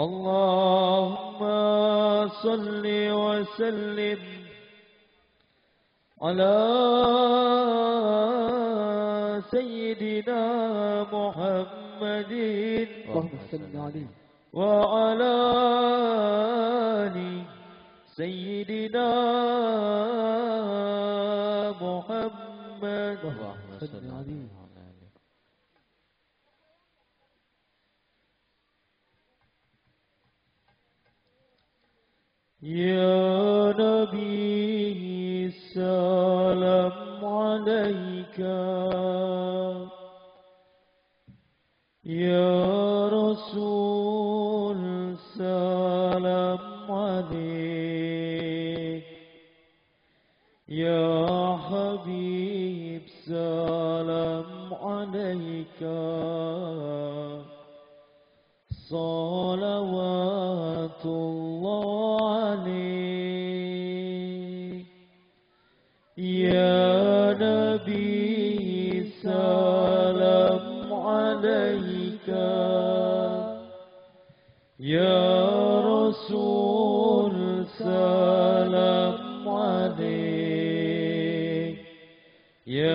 اللهم صل وسلم على سيدنا محمد اللهم صل عليه. وعلى آل سيدنا محمد. اللهم صل عليه. يا نبي سلام عليك. يا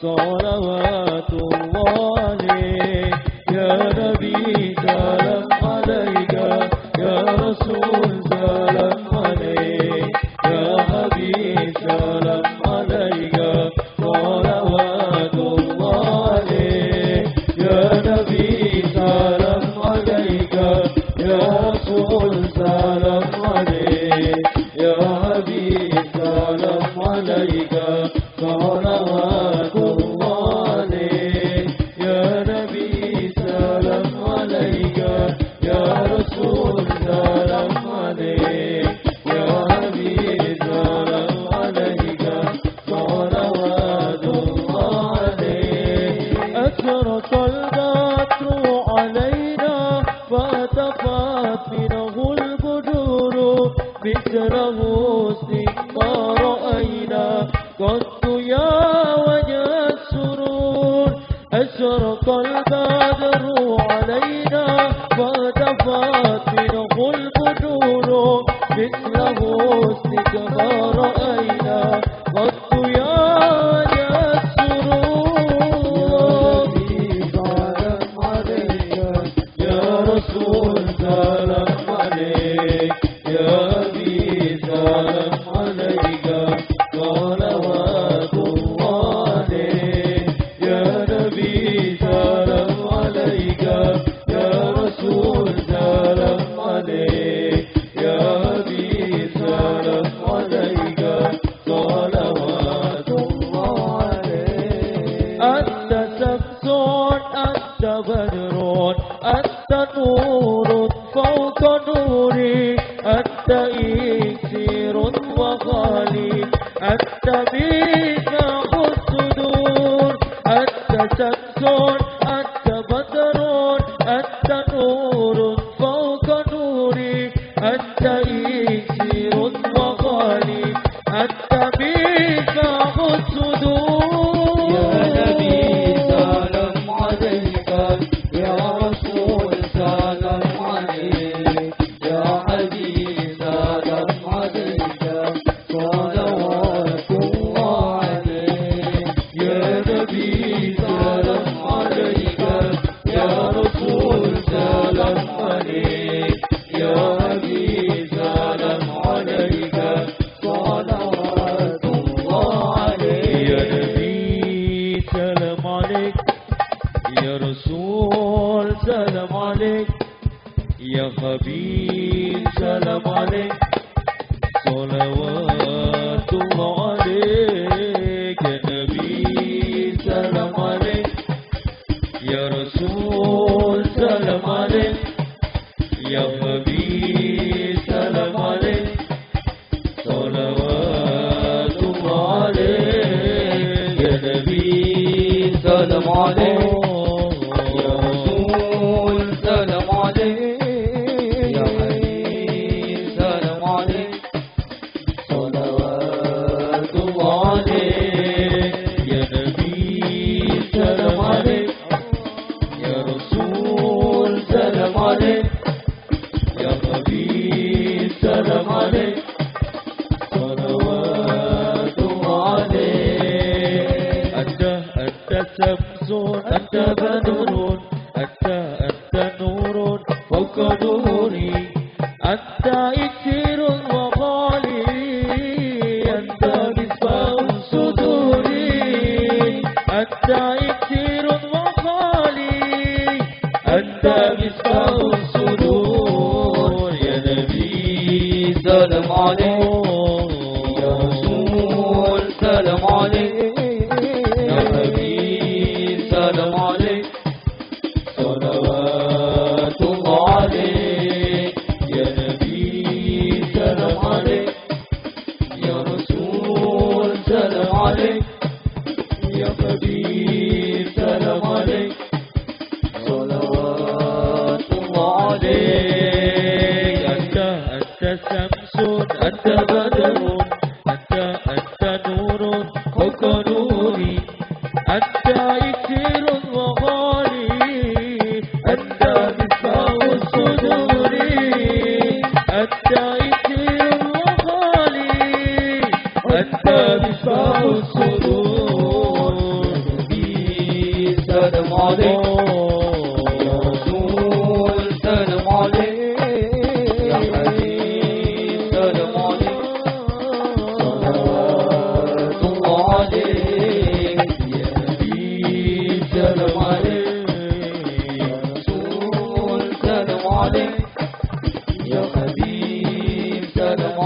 صلوات الله. يا نبي سلام عليك. يا رسول سلام عليك. يا حبيب سلام مثل حسن ما رأينا. قد يا وجه السرور أشرق البدر علينا. فاتفات منه البدور مثل حسنك ما رأينا قد رسول سلام عليك. فوق نوري أنت إكسير وغالي أنت ميثاق الصدور أنت شمس أنت بدر أنت نور. رسول سلام عليك. يا خبير سلام عليك. صلوات الله عليك. يا نبي سلام عليك. يا رسول سلام عليك. يا حبيب سلام عليك. صلوات الله عليك. يا نبي سلام عليك. أنت شمس أنت بدر أنت أنت نور فوق ظهوري أنت إكثير وغالي أنت مصباح صدوري. أنت إكثير 这的花季。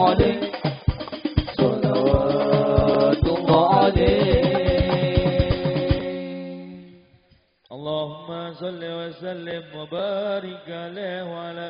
عليه صلوات الله عليه اللهم صل وسلم وبارك عليه وعلى